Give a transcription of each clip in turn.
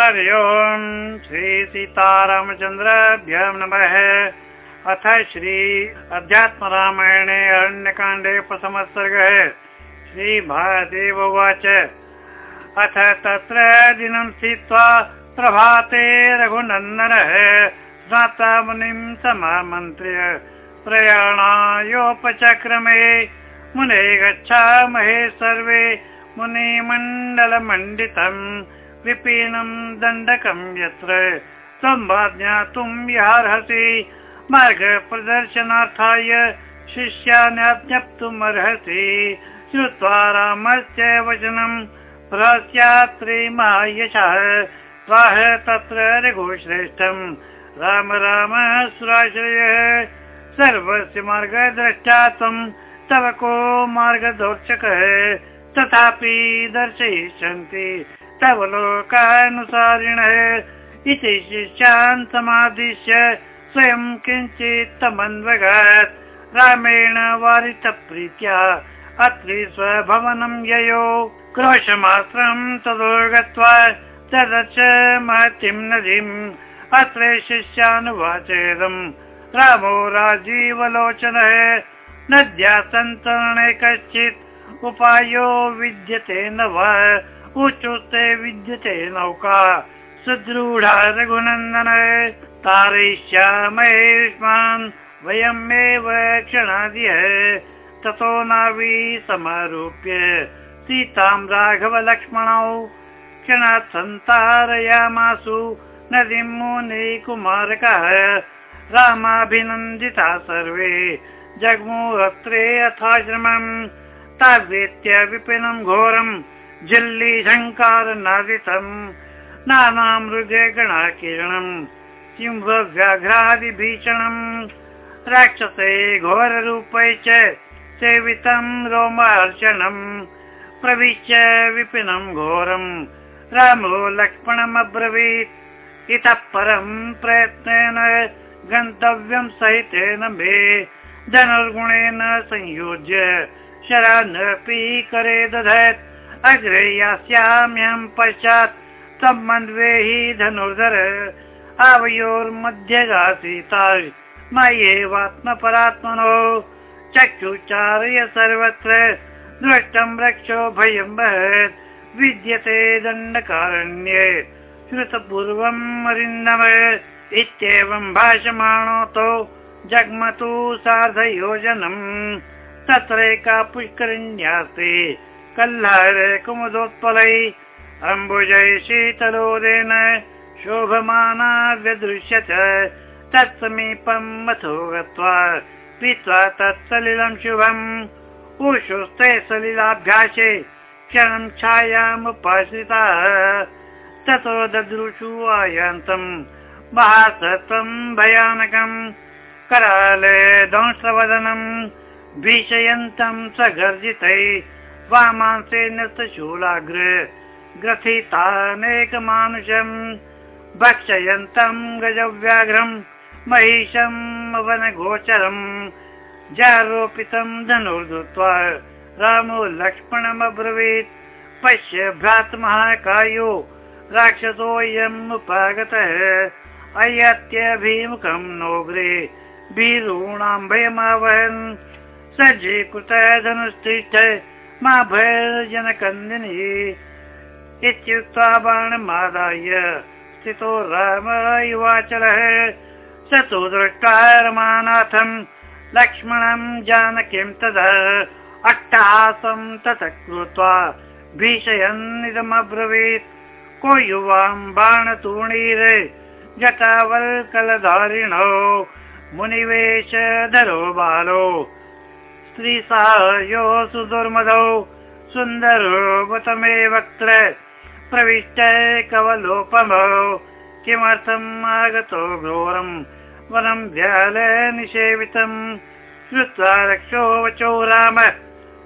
हरि ओम् श्री सीतारामचन्द्राभ्य नमः। अथ श्री अध्यात्मरामायणे अरण्यकाण्डे प्रथमसर्गः श्रीभादेव उवाच। अथ तत्र दिनं स्थित्वा प्रभाते रघुनन्दनः। स्नाता मुनिं समामन्त्र्य। प्रयाणायोपचक्रमे मुने गच्छामहे सर्वे। मुनिमण्डलमण्डितम् विपीनं दण्डकं यत्र सम्भाज्ञातुं यार्हसि मार्गप्रदर्शनार्थाय शिष्यान् अर्हसि श्रुत्वा रामस्य वचनं प्रस्यात्रे महायशः। स्वाह तत्र रघुश्रेष्ठम् राम राम सुराश्रयः। सर्वस्य मार्गद्रष्टा त्वं तव को मार्गदोर्शकः तथापि दर्शयिष्यन्ति तव लोकानुसारिणः इति शिष्यान् समादिश्य स्वयं किञ्चित् तमन्वगात्। रामेण वारितप्रीत्या अत्रि स्वभवनं ययो। क्रोशमात्रं ततो गत्वा तदच महतीं नदीम् अत्र शिष्यानुवाचेदम्। रामो राजीवलोचनः नद्या सन्तरणे कश्चित् उपायो विद्यते न वा उच्चुस्ते विद्यते नौका सुदृढा रघुनन्दन तारयिष्यामहेष्मान् वयमेव क्षणादिह। ततो नावी समारोप्य सीतां राघवलक्ष्मणौ क्षणात् सन्तारयामासु नदीं मुनि कुमारकः रामाभिनन्दिता सर्वे जग्मुहत्रे अथाश्रमम् तावेत्य विपिनं घोरम् झङ्कार नादितम् नाना मृगे गणाकिरणम् सिंहव्याघ्रादिभीषणम्। राक्षसे घोररूपै च सेवितं रोमार्चनम् प्रविश्य विपिनं घोरम्। रामो लक्ष्मणमब्रवीत् इतः परम् प्रयत्नेन गन्तव्यं सहितेन मे धनुर्गुणेन संयोज्य शरानपि करे दधत् अग्रे यास्याम्यहं पश्चात् सम्बन्ध्वे हि धनुर्धर आवयोर्मध्यगासीता मय्येवात्मपरात्मनो चक्षुचारय सर्वत्र दृष्टं रक्षो भयं वहत् विद्यते दण्डकारण्ये। श्रुतपूर्वम् अरिन्दम इत्येवं भाषमाणोतो जग्मतु सार्धयोजनम्। तत्रैका पुष्करिण्यास्ति कल्लार कुमुदोत्पलै अम्बुजै शीतलोदेन शोभमाना व्यदृश्यत तत्समीपम् मथो गत्वा पीत्वा तत्सलिलं शुभम्। उषुस्ते सलिलाभ्यासे क्षणं छायामुपाश्रिताः। ततो ददृशु आयान्तम् महासत्वं भयानकम्। कराले दंशवदनम् भीषयन्तं सगर्जितै वामांसेन शूलाग्र ग्रथितानेकमानुषम् भक्षयन्तम् गजव्याघ्रम् महिषम् वनगोचरम् जारोपितम् धनुर्धृत्वा रामो लक्ष्मणमब्रवीत् पश्य भ्रातमहाकायो राक्षसोऽयम् उपागतः। अयत्यभिमुखम् नोग्रे भीरूणां भयमावहन् सज्जीकृतः धनुष्ठिष्ठ मा भयजनकन्दिनी इत्युक्त्वा बाणमादाय स्थितो राम युवाचलः। स तु दृष्ट्वा रमानाथम् लक्ष्मणम् जानकीं तदा अट्टहासं ततः कृत्वा भीषयन्निदमब्रवीत् को युवां बाणतूणीर जटावल्कलधारिणो मुनिवेशधरो बालो स्त्रीसायो सुदुर्मदौ सुन्दरो वक्त्र प्रविष्ट कवलोपमौ किमर्थम् आगतो घोरम्? वनं व्याल निषेवितम्। श्रुत्वा रक्षो वचो राम।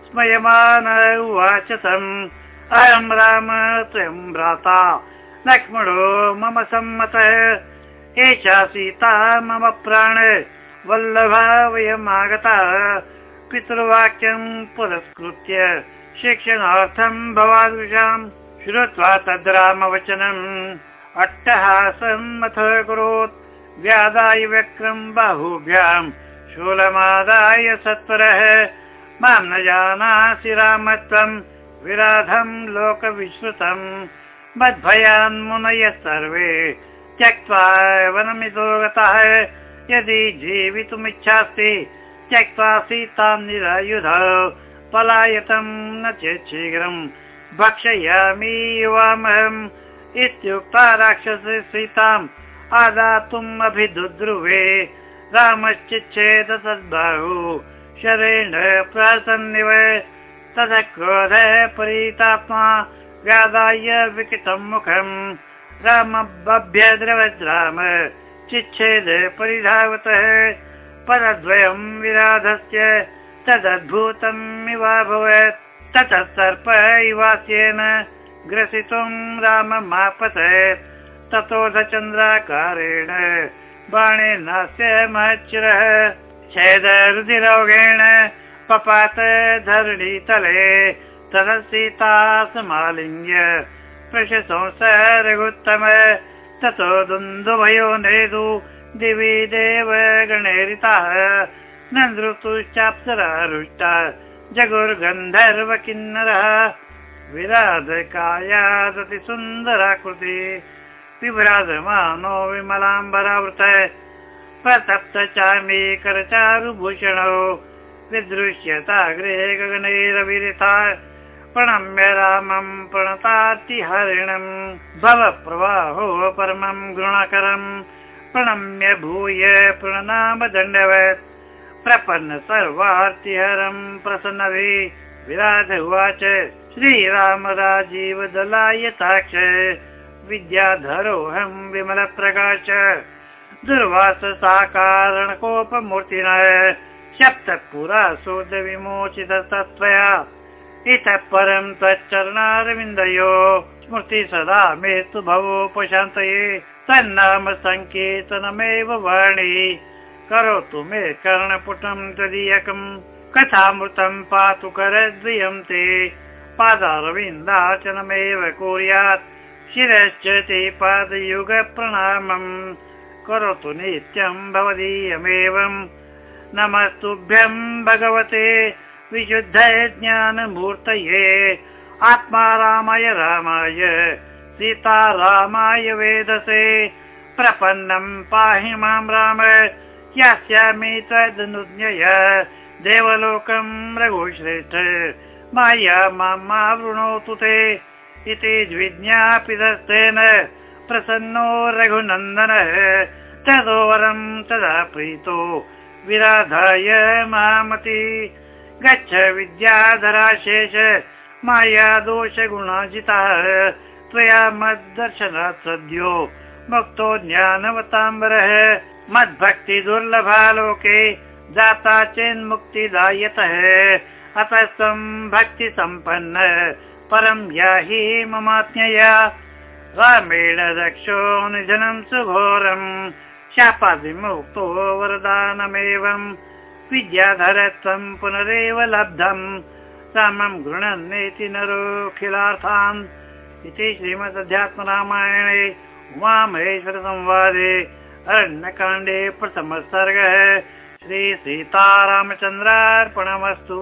स्मयमान उवाच तम्। अयं राम त्वं भ्राता। लक्ष्मणो मम सम्मतः। एषा सीता मम प्राण। वल्लभा वयमागताः पितृवाक्यं पुरस्कृत्य शिक्षणार्थं भवादृशाम् श्रुत्वा तद् रामवचनम् अट्टहासम् अथ करोत् व्यादाय व्यक्रम् बाहुभ्याम् शूलमादाय सत्वरः। मां न जानासि रामत्वम् विराधम् लोकविश्रुतम् मद्भयान्मुनयः सर्वे त्यक्त्वा वनमितो गतः यदि जीवितुमिच्छास्ति त्यक्त्वा सीतां निरायुध पलायतम् न चेत् शीघ्रम् भक्षयामि युवामहम् इत्युक्ता राक्षस सीताम् आदातुम् अभिदुद्रुवे रामश्चिच्छेद तद्बाहु शरेण प्रसन्निव तद क्रोध परितात्मा व्यादाय विकृतम् मुखम्। राम बभ्यद्रवद् राम चिच्छेद परिधावतः परद्वयम् विराधस्य तदद्भुतम् इवाभवत् ततः सर्प इवास्येन ग्रसितुम् राममापतत् ततोऽधचन्द्राकारेण बाणेनास्य महच्चिरः। छेद रुधिरोगेण पपात धरणीतले। ततः सीता समालिङ्ग्य प्रशंस रघुत्तम। ततो दुन्दुभयो नेदु दिवि देव गणेरिताः नन्दृतुश्चाप्सरा जगुर्गन्धर्व किन्नरः विराधकायादति सुन्दराकृति विभ्राजमानो विमलाम्बरावृत प्रतप्त चामी करचारुभूषणौ विदृश्यताग्रे गगनैरविरिता प्रणम्य रामम् प्रणतातिहरिणम् भव प्रवाहो परमम् गुणाकरम् प्रणम्य भूय प्रणनाम दण्डवत् प्रपन्न सर्वार्तिहरम् प्रसन्नभि विराध उवाच श्रीराम राजीव दलायताक्ष विद्याधरोऽहम् विमल प्रकाश। दुर्वास साकारणकोपमूर्तिन सप्त पुरा शोध विमोचित तत्त्वया। इतः परम् त्वच्चरणारविन्दयो स्मृति सदा मे तु भवोपशान्तये तन्नाम सङ्केतनमेव वाणी। करोतु मे कर्णपुटम् तदीयकम् कथामृतम् पातु करद्वयम् ते। पादारविन्दाचनमेव कुर्यात्। शिरश्च ते पादयुगप्रणामम् करोतु नित्यम् भवदीयमेवम् नमस्तुभ्यम् भगवते। विशुद्ध ज्ञानमूर्तये आत्मा रामाय रामाय सीता रामाय वेदसे। प्रपन्नम् पाहि मां राम। यास्यामि त्वदनुज्ञय देवलोकम् रघुश्रेष्ठ। माया मां मा वृणोतु ते। इति द्विज्ञापितस्तेन प्रसन्नो रघुनन्दनः। तदोवरम् तदा प्रीतो विराधाय मामति। गच्छ विद्याधराशेष। माया दोषगुणाजितः त्वया मद्दर्शनात् सद्यो मुक्तो ज्ञानवताम्बरः। मद्भक्ति दुर्लभालोके जाता चेन्मुक्तिदायतः अतः त्वम् भक्तिसम्पन्न परम् याहि ममाज्ञया रामेण रक्षो निधनम् सुघोरम् शापादिमुक्तो वरदानमेवम् विद्याधरत्वम् पुनरेव लब्धम् रामम् गृह्णन्नेति नरोखिलार्थान् इति श्रीमदध्यात्मरामायणे उमामहेश्वरसंवादे अरण्यकाण्डे प्रथमः सर्गः श्रीसीतारामचन्द्रार्पणमस्तु